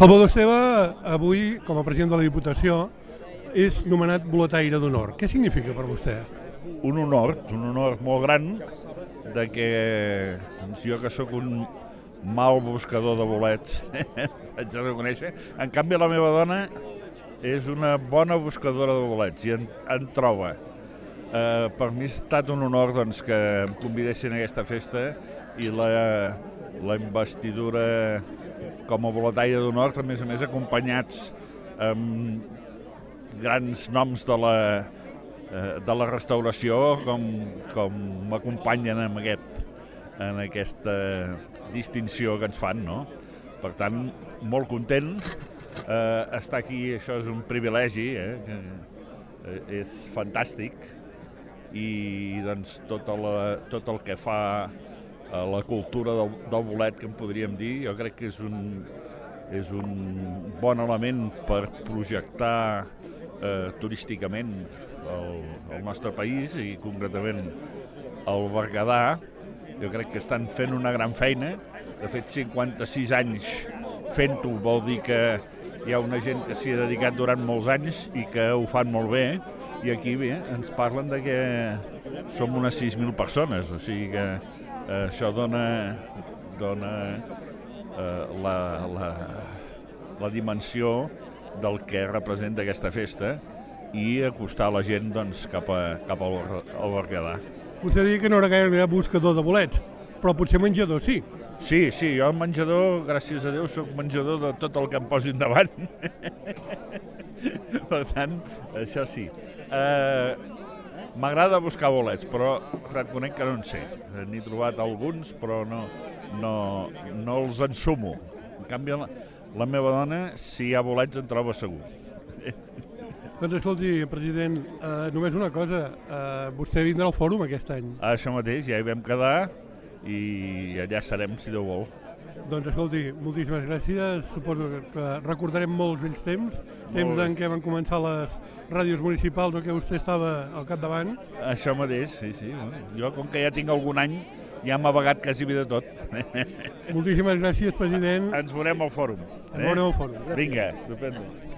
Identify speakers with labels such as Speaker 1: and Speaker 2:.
Speaker 1: Salvador Esteve, avui, com a president de la Diputació, és nomenat boletaire d'honor. Què significa per vostè?
Speaker 2: Un honor, un honor molt gran de que doncs jo que sóc un mal buscador de bolets, haig de reconèixer. En canvi, la meva dona és una bona buscadora de bolets i en, en troba. Eh, per mi ha estat un honor doncs, que em convidessin a aquesta festa i la, la investidura com a boletaire d'honor, a més a més acompanyats amb grans noms de la, eh, de la restauració com, com m'acompanyen en, aquest, en aquesta distinció que ens fan. No? Per tant, molt content. Eh, estar aquí, això és un privilegi, eh, eh, és fantàstic i doncs tot, la, tot el que fa a la cultura del, del bolet, que en podríem dir, jo crec que és un, és un bon element per projectar eh, turísticament el, el nostre país i concretament el Berguedà. Jo crec que estan fent una gran feina. De fet, 56 anys fent-ho vol dir que hi ha una gent que s'hi ha dedicat durant molts anys i que ho fan molt bé i aquí bé, ens parlen de que som unes 6.000 persones, o sigui que eh, això dona, dona eh, la, la, la dimensió del que representa aquesta festa i acostar la gent doncs, cap, a, cap al, al Berguedà.
Speaker 1: Vostè deia que no era gaire buscador de bolets, però potser menjador sí.
Speaker 2: Sí, sí, jo menjador, gràcies a Déu, sóc menjador de tot el que em posin davant. per tant, això sí. Eh, M'agrada buscar bolets, però reconec que no en sé. N'he trobat alguns, però no, no, no els ensumo. En canvi, la, la meva dona, si hi ha bolets, en troba segur.
Speaker 1: Doncs escolti, president, eh, només una cosa, eh, vostè vindrà al fòrum aquest any.
Speaker 2: Això mateix, ja hi vam quedar i allà serem, si Déu vol.
Speaker 1: Doncs escolti, moltíssimes gràcies. Suposo que recordarem molts vells temps, temps
Speaker 2: bé.
Speaker 1: en què van començar les ràdios municipals o que vostè estava al capdavant.
Speaker 2: Això mateix, sí, sí. Jo, com que ja tinc algun any, ja m'ha vagat quasi bé de tot.
Speaker 1: Moltíssimes gràcies, president.
Speaker 2: Ens veurem al fòrum.
Speaker 1: Ens veurem al fòrum. Gràcies.
Speaker 2: Vinga, estupendo.